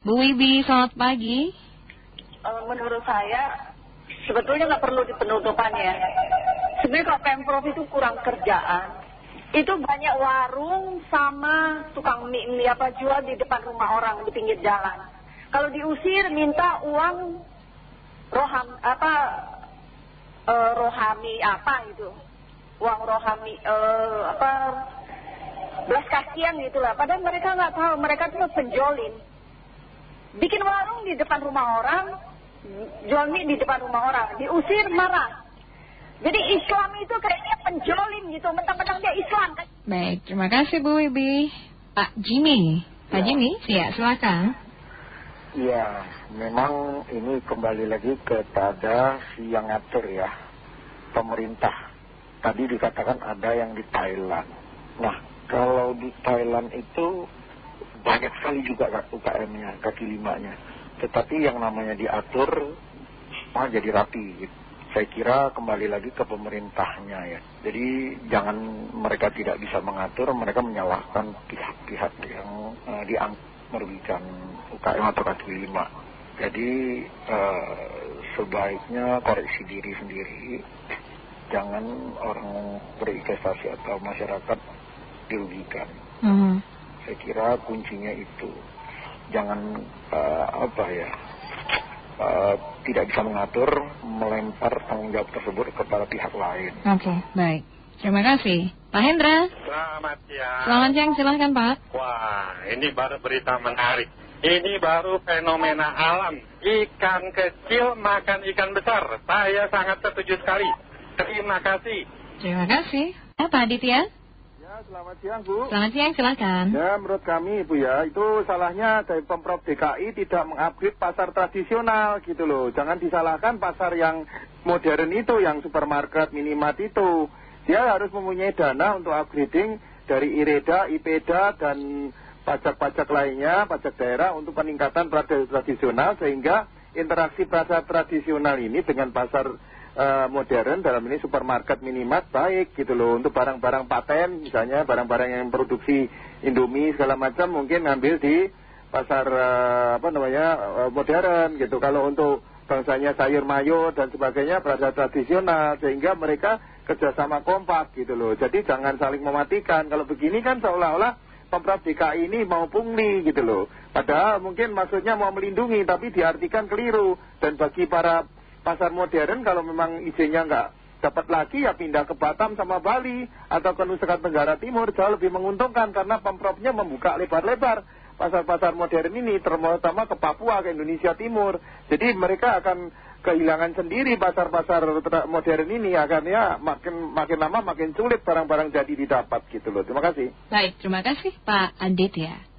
Bu Wibi, selamat pagi. Eh, menurut saya sebetulnya nggak perlu dipenutupan ya. Sebenarnya kalau pemprov itu kurang kerjaan, itu banyak warung sama tukang mie, mie apa jual di depan rumah orang di pinggir jalan. Kalau diusir minta uang roham apa eh, rohami apa itu, uang rohami eh, apa belas kasihan gitu lah. Padahal mereka nggak tahu, mereka tuh penjolin. Bikin warung di depan rumah orang, jual mie di depan rumah orang, diusir marah. Jadi Islam itu kayaknya penjolim gitu, mentang-mentang dia Islam kan. Baik, terima kasih Bu Wibi. Pak Jimmy, Pak Ya. Jimmy, ya silakan. Iya, memang ini kembali lagi kepada si yang ngatur ya, pemerintah. Tadi dikatakan ada yang di Thailand. Nah, kalau di Thailand itu banyak sekali juga UKM-nya, kaki limanya. Tetapi yang namanya diatur, mah jadi rapi. Saya kira kembali lagi ke pemerintahnya ya. Jadi jangan mereka tidak bisa mengatur, mereka menyalahkan pihak-pihak yang uh, merugikan UKM atau kaki lima. Jadi eh, sebaiknya koreksi diri sendiri, jangan orang berinvestasi atau masyarakat dirugikan. Hmm. Saya kira kuncinya itu, jangan eh, apa ya, eh, tidak bisa mengatur, melempar tanggung jawab tersebut kepada pihak lain. Oke, baik. Terima kasih. Pak Hendra, Selamat siang. selamat siang, silahkan Pak. Wah, ini baru berita menarik. Ini baru fenomena alam. Ikan kecil makan ikan besar. Saya sangat setuju sekali. Terima kasih. Terima kasih. Pak Aditya, Ya, selamat siang Bu. selamat siang, silahkan. Ya, menurut kami Bu ya, itu salahnya dari Pemprov DKI tidak mengupgrade pasar tradisional gitu loh. Jangan disalahkan pasar yang modern itu, yang supermarket, minimart itu. Dia harus mempunyai dana untuk upgrading dari IREDA, IPEDA, dan pajak-pajak lainnya, pajak daerah untuk peningkatan pasar tradisional sehingga interaksi pasar tradisional ini dengan pasar eh, modern dalam ini supermarket minimart baik gitu loh untuk barang-barang paten misalnya barang-barang yang produksi Indomie segala macam mungkin ngambil di pasar eh, apa namanya eh, modern gitu kalau untuk bangsanya sayur mayur dan sebagainya pasar tradisional sehingga mereka kerjasama kompak gitu loh jadi jangan saling mematikan kalau begini kan seolah-olah Pemprov DKI ini mau pungli gitu loh. Padahal mungkin maksudnya mau melindungi tapi diartikan keliru. Dan bagi para pasar modern kalau memang izinnya nggak dapat lagi ya pindah ke Batam sama Bali atau ke Nusa Tenggara Timur jauh lebih menguntungkan karena Pemprovnya membuka lebar-lebar pasar-pasar modern ini terutama ke Papua ke Indonesia Timur. Jadi mereka akan kehilangan sendiri pasar-pasar modern ini akhirnya makin makin lama makin sulit barang-barang jadi didapat gitu loh. Terima kasih. Baik, terima kasih Pak Aditya.